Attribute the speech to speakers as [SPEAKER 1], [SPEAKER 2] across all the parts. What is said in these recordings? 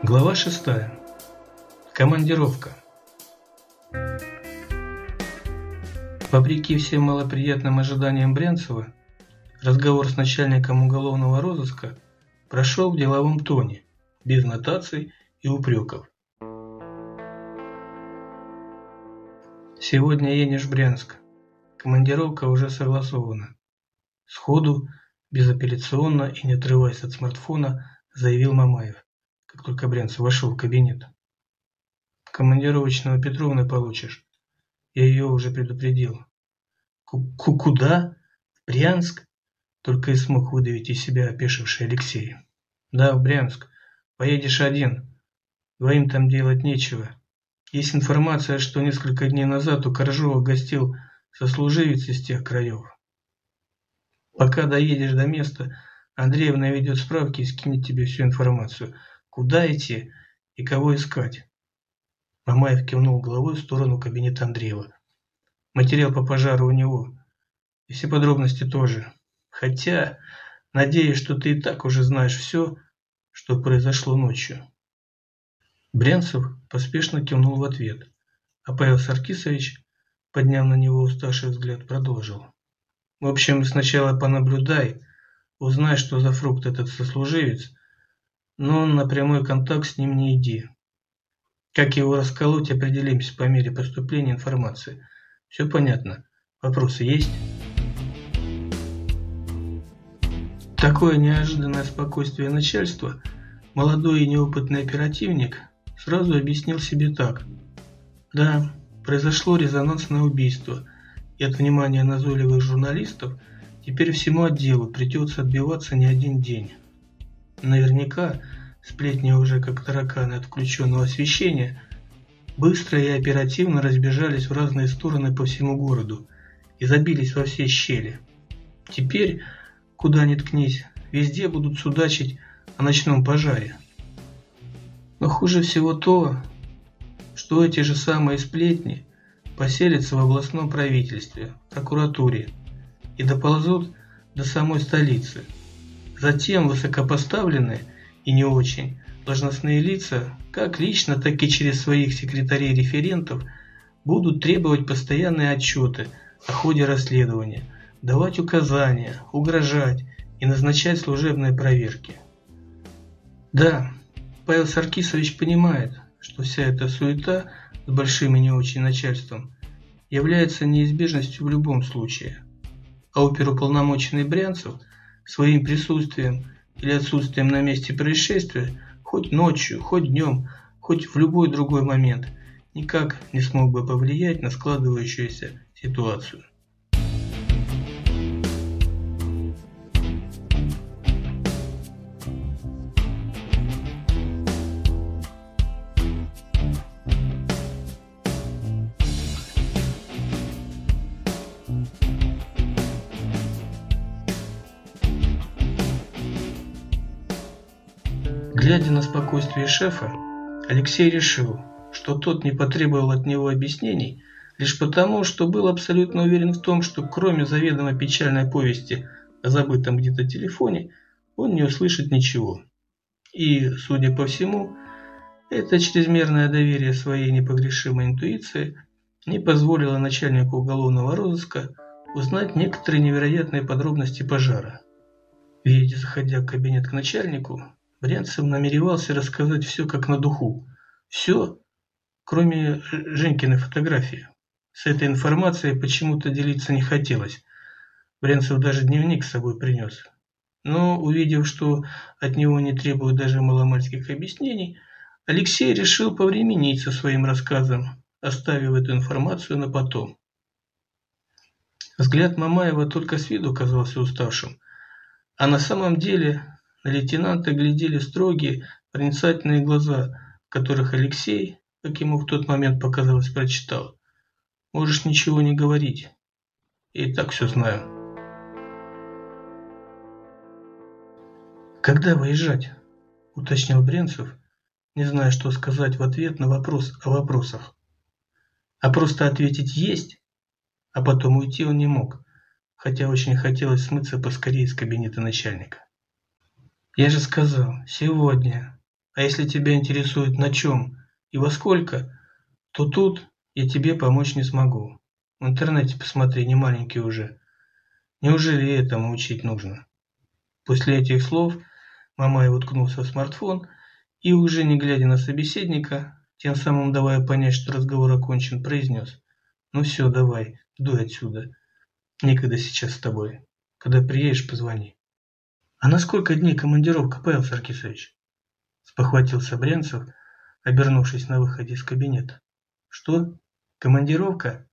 [SPEAKER 1] Глава 6. Командировка. Вопреки всем малоприятным ожиданиям Брянцева, разговор с начальником уголовного розыска прошел в деловом тоне, без нотаций и упреков. Сегодня едешь в Брянск. Командировка уже согласована. Сходу, безапелляционно и не отрываясь от смартфона, заявил Мамаев как только Брянцев вошел в кабинет. «Командировочного Петровны получишь. Я ее уже предупредил». «Куда? В Брянск?» Только и смог выдавить из себя опешивший Алексей. «Да, в Брянск. Поедешь один. Двоим там делать нечего. Есть информация, что несколько дней назад у Коржова гостил сослуживец из тех краев. Пока доедешь до места, Андреевна ведет справки и скинет тебе всю информацию. Куда идти и кого искать? Мамаев кивнул головой в сторону кабинета Андреева. Материал по пожару у него. И все подробности тоже. Хотя, надеюсь, что ты и так уже знаешь все, что произошло ночью. Брянцев поспешно кивнул в ответ, а Павел Саркисович, подняв на него уставший взгляд, продолжил. В общем, сначала понаблюдай, узнай, что за фрукт этот сослуживец, но на прямой контакт с ним не иди. Как его расколоть, определимся по мере поступления информации. Все понятно? Вопросы есть? Такое неожиданное спокойствие начальства молодой и неопытный оперативник сразу объяснил себе так. Да, произошло резонансное убийство, и от внимания назойливых журналистов теперь всему отделу придется отбиваться не один день. Наверняка сплетни уже как тараканы от включенного освещения быстро и оперативно разбежались в разные стороны по всему городу и забились во все щели. Теперь, куда ни ткнись, везде будут судачить о ночном пожаре. Но хуже всего то, что эти же самые сплетни поселятся в областном правительстве, прокуратуре и доползут до самой столицы – Затем высокопоставленные и не очень должностные лица, как лично, так и через своих секретарей-референтов, будут требовать постоянные отчеты о ходе расследования, давать указания, угрожать и назначать служебные проверки. Да, Павел Саркисович понимает, что вся эта суета с большим и не очень начальством является неизбежностью в любом случае. А оперуполномоченный Брянцев – своим присутствием или отсутствием на месте происшествия, хоть ночью, хоть днем, хоть в любой другой момент, никак не смог бы повлиять на складывающуюся ситуацию. Глядя на спокойствие шефа, Алексей решил, что тот не потребовал от него объяснений лишь потому, что был абсолютно уверен в том, что кроме заведомо печальной повести о забытом где-то телефоне, он не услышит ничего. И, судя по всему, это чрезмерное доверие своей непогрешимой интуиции не позволило начальнику уголовного розыска узнать некоторые невероятные подробности пожара. Ведь, заходя в кабинет к начальнику, Брянцев намеревался рассказать все как на духу. Все, кроме Женькиной фотографии. С этой информацией почему-то делиться не хотелось. Брянцев даже дневник с собой принес. Но, увидев, что от него не требуют даже маломальских объяснений, Алексей решил повременить со своим рассказом, оставив эту информацию на потом. Взгляд Мамаева только с виду казался уставшим, а на самом деле лейтенанта глядели строгие, проницательные глаза, в которых Алексей, как ему в тот момент показалось, прочитал. «Можешь ничего не говорить. Я и так все знаю». «Когда выезжать?» – уточнил Бренцев, не зная, что сказать в ответ на вопрос о вопросах. А просто ответить «есть», а потом уйти он не мог, хотя очень хотелось смыться поскорее из кабинета начальника. Я же сказал, сегодня. А если тебя интересует на чем и во сколько, то тут я тебе помочь не смогу. В интернете посмотри, не маленький уже. Неужели этому учить нужно? После этих слов Мамаев уткнулся в смартфон и, уже не глядя на собеседника, тем самым давая понять, что разговор окончен, произнес. «Ну все, давай, дуй отсюда. Некогда сейчас с тобой. Когда приедешь, позвони». «А на сколько дней командировка, Павел Саркисович?» Спохватился Брянцев, обернувшись на выходе из кабинета. «Что? Командировка?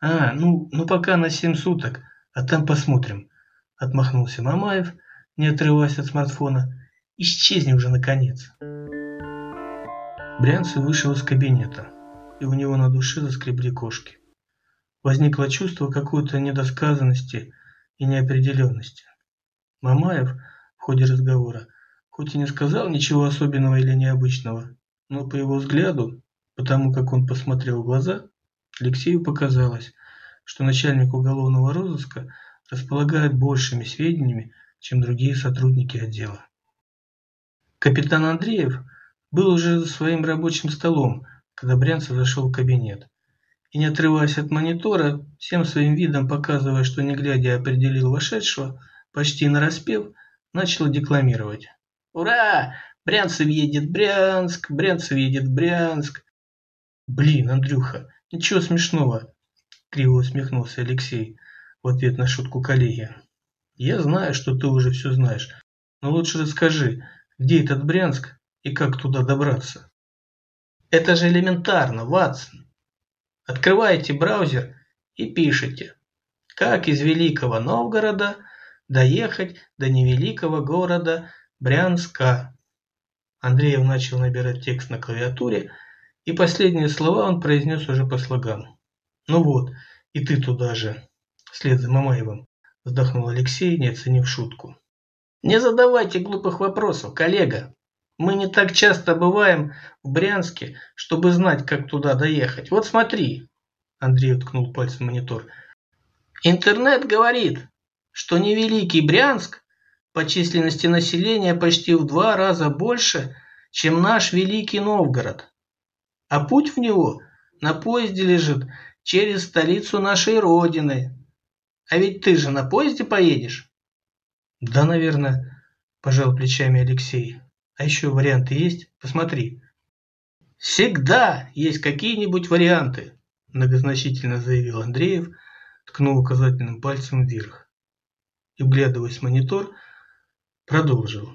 [SPEAKER 1] А, ну, ну пока на семь суток, а там посмотрим», отмахнулся Мамаев, не отрываясь от смартфона. «Исчезни уже, наконец!» Брянцев вышел из кабинета, и у него на душе заскребли кошки. Возникло чувство какой-то недосказанности и неопределенности. Мамаев в ходе разговора хоть и не сказал ничего особенного или необычного, но по его взгляду, потому как он посмотрел в глаза, Алексею показалось, что начальник уголовного розыска располагает большими сведениями, чем другие сотрудники отдела. Капитан Андреев был уже за своим рабочим столом, когда Брянцев зашел в кабинет. И не отрываясь от монитора, всем своим видом показывая, что не глядя определил вошедшего, почти нараспев, начал декламировать. «Ура! Брянцев едет Брянск! Брянцев едет Брянск!» «Блин, Андрюха, ничего смешного!» Криво усмехнулся Алексей в ответ на шутку коллеги. «Я знаю, что ты уже все знаешь, но лучше расскажи, где этот Брянск и как туда добраться?» «Это же элементарно, Ватсон!» Открываете браузер и пишете, как из Великого Новгорода доехать до невеликого города Брянска. Андреев начал набирать текст на клавиатуре, и последние слова он произнес уже по слогам. «Ну вот, и ты туда же», вслед за Мамаевым, вздохнул Алексей, не оценив шутку. «Не задавайте глупых вопросов, коллега. Мы не так часто бываем в Брянске, чтобы знать, как туда доехать. Вот смотри». Андрей уткнул пальцем в монитор. «Интернет говорит, что невеликий Брянск по численности населения почти в два раза больше, чем наш Великий Новгород. А путь в него на поезде лежит через столицу нашей Родины. А ведь ты же на поезде поедешь? Да, наверное, пожал плечами Алексей. А еще варианты есть? Посмотри. Всегда есть какие-нибудь варианты, многозначительно заявил Андреев, ткнул указательным пальцем вверх. И, вглядываясь в монитор, Продолжил.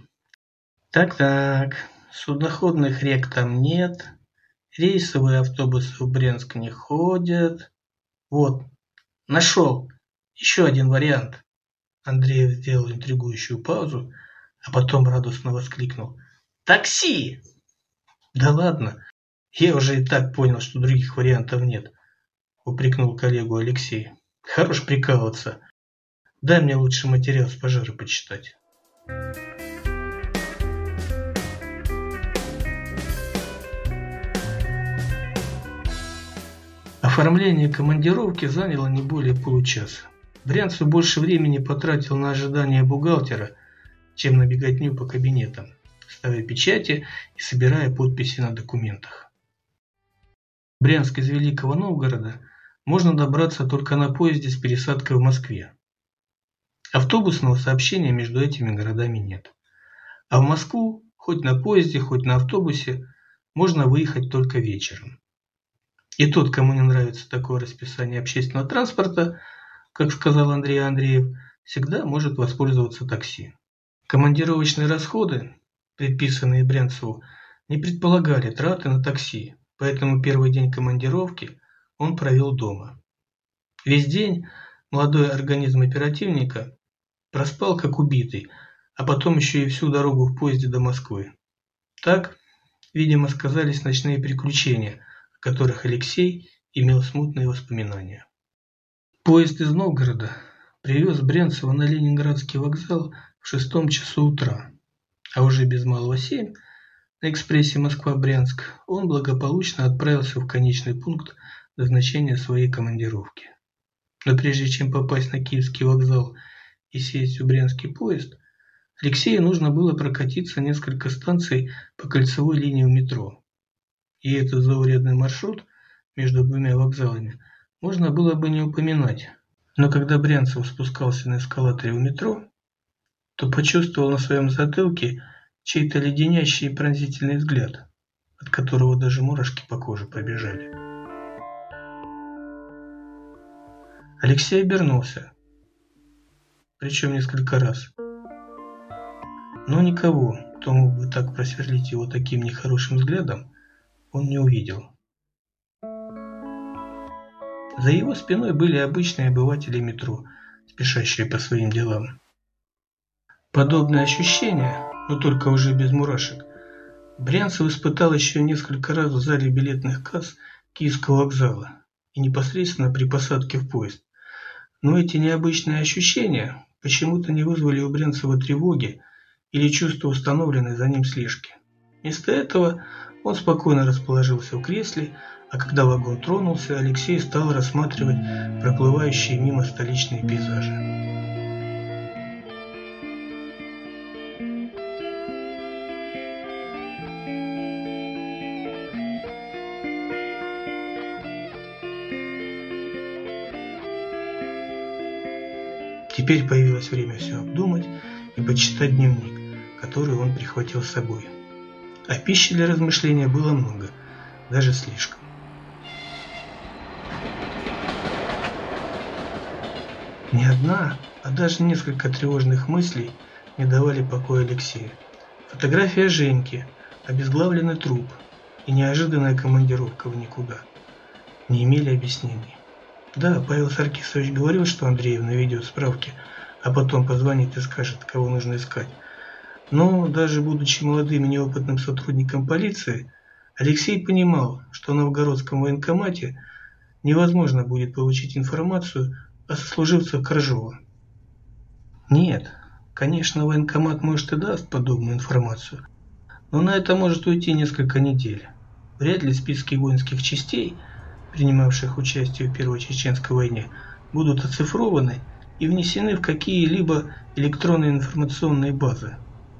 [SPEAKER 1] Так-так, судоходных рек там нет, рейсовые автобусы в Брянск не ходят. Вот, нашел еще один вариант. Андреев сделал интригующую паузу, а потом радостно воскликнул. «Такси!» «Да ладно, я уже и так понял, что других вариантов нет», упрекнул коллегу Алексей. «Хорош прикалываться. Дай мне лучше материал с пожара почитать». Оформление командировки заняло не более получаса. Брянцев больше времени потратил на ожидание бухгалтера, чем на беготню по кабинетам, ставя печати и собирая подписи на документах. Брянск из Великого Новгорода можно добраться только на поезде с пересадкой в Москве. Автобусного сообщения между этими городами нет. А в Москву, хоть на поезде, хоть на автобусе, можно выехать только вечером. И тот, кому не нравится такое расписание общественного транспорта, как сказал Андрей Андреев, всегда может воспользоваться такси. Командировочные расходы, предписанные Брянцеву, не предполагали траты на такси, поэтому первый день командировки он провел дома. Весь день молодой организм оперативника Проспал, как убитый, а потом еще и всю дорогу в поезде до Москвы. Так, видимо, сказались ночные приключения, о которых Алексей имел смутные воспоминания. Поезд из Новгорода привез Брянцева на Ленинградский вокзал в шестом часу утра, а уже без малого семь на экспрессе Москва-Брянск он благополучно отправился в конечный пункт назначения своей командировки. Но прежде чем попасть на Киевский вокзал и сесть в брянский поезд, Алексею нужно было прокатиться несколько станций по кольцевой линии метро. И этот заурядный маршрут между двумя вокзалами можно было бы не упоминать. Но когда Брянцев спускался на эскалаторе в метро, то почувствовал на своем затылке чей-то леденящий и пронзительный взгляд, от которого даже мурашки по коже побежали. Алексей обернулся, причем несколько раз. Но никого, кто мог бы так просверлить его таким нехорошим взглядом, он не увидел. За его спиной были обычные обыватели метро, спешащие по своим делам. Подобное ощущение, но только уже без мурашек, Брянцев испытал еще несколько раз в зале билетных касс Киевского вокзала и непосредственно при посадке в поезд. Но эти необычные ощущения почему-то не вызвали у Брянцева тревоги или чувства установленной за ним слежки. Вместо этого он спокойно расположился в кресле, а когда вагон тронулся, Алексей стал рассматривать проплывающие мимо столичные пейзажи. Теперь появилось время все обдумать и почитать дневник, который он прихватил с собой. А пищи для размышления было много, даже слишком. Ни одна, а даже несколько тревожных мыслей не давали покоя Алексею. Фотография Женьки, обезглавленный труп и неожиданная командировка в никуда не имели объяснений. Да, Павел Саркисович говорил, что Андреевна ведет справки, а потом позвонит и скажет, кого нужно искать. Но даже будучи молодым и неопытным сотрудником полиции, Алексей понимал, что в новгородском военкомате невозможно будет получить информацию о сослуживцах Коржова. Нет, конечно, военкомат может и даст подобную информацию, но на это может уйти несколько недель. Вряд ли списки воинских частей, принимавших участие в Первой Чеченской войне, будут оцифрованы и внесены в какие-либо электронные информационные базы.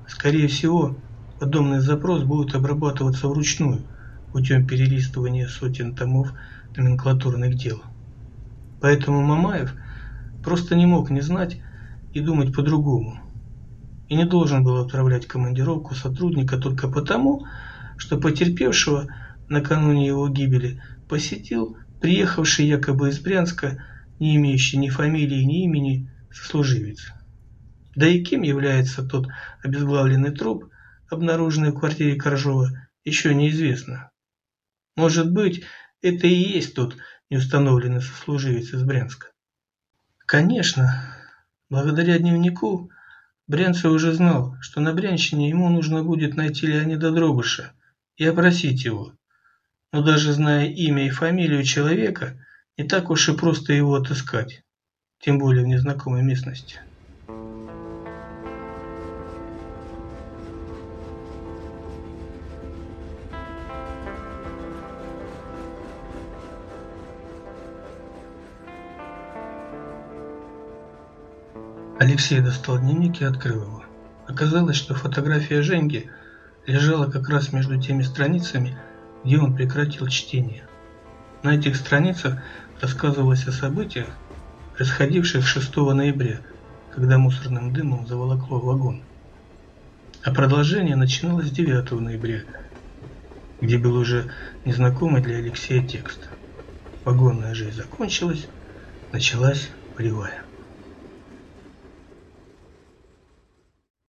[SPEAKER 1] Скорее всего, подобный запрос будет обрабатываться вручную путем перелистывания сотен томов номенклатурных дел. Поэтому Мамаев просто не мог не знать и думать по-другому. И не должен был отправлять командировку сотрудника только потому, что потерпевшего накануне его гибели посетил приехавший якобы из Брянска, не имеющий ни фамилии, ни имени, сослуживец. Да и кем является тот обезглавленный труп, обнаруженный в квартире Коржова, еще неизвестно. Может быть, это и есть тот неустановленный сослуживец из Брянска. Конечно, благодаря дневнику Брянцев уже знал, что на Брянщине ему нужно будет найти Леонида Дробыша и опросить его. Но даже зная имя и фамилию человека, не так уж и просто его отыскать, тем более в незнакомой местности. Алексей достал дневник и открыл его. Оказалось, что фотография Женьки лежала как раз между теми страницами, где он прекратил чтение. На этих страницах рассказывалось о событиях, происходивших 6 ноября, когда мусорным дымом заволокло вагон. А продолжение начиналось 9 ноября, где был уже незнакомый для Алексея текст. Вагонная жизнь закончилась, началась полевая.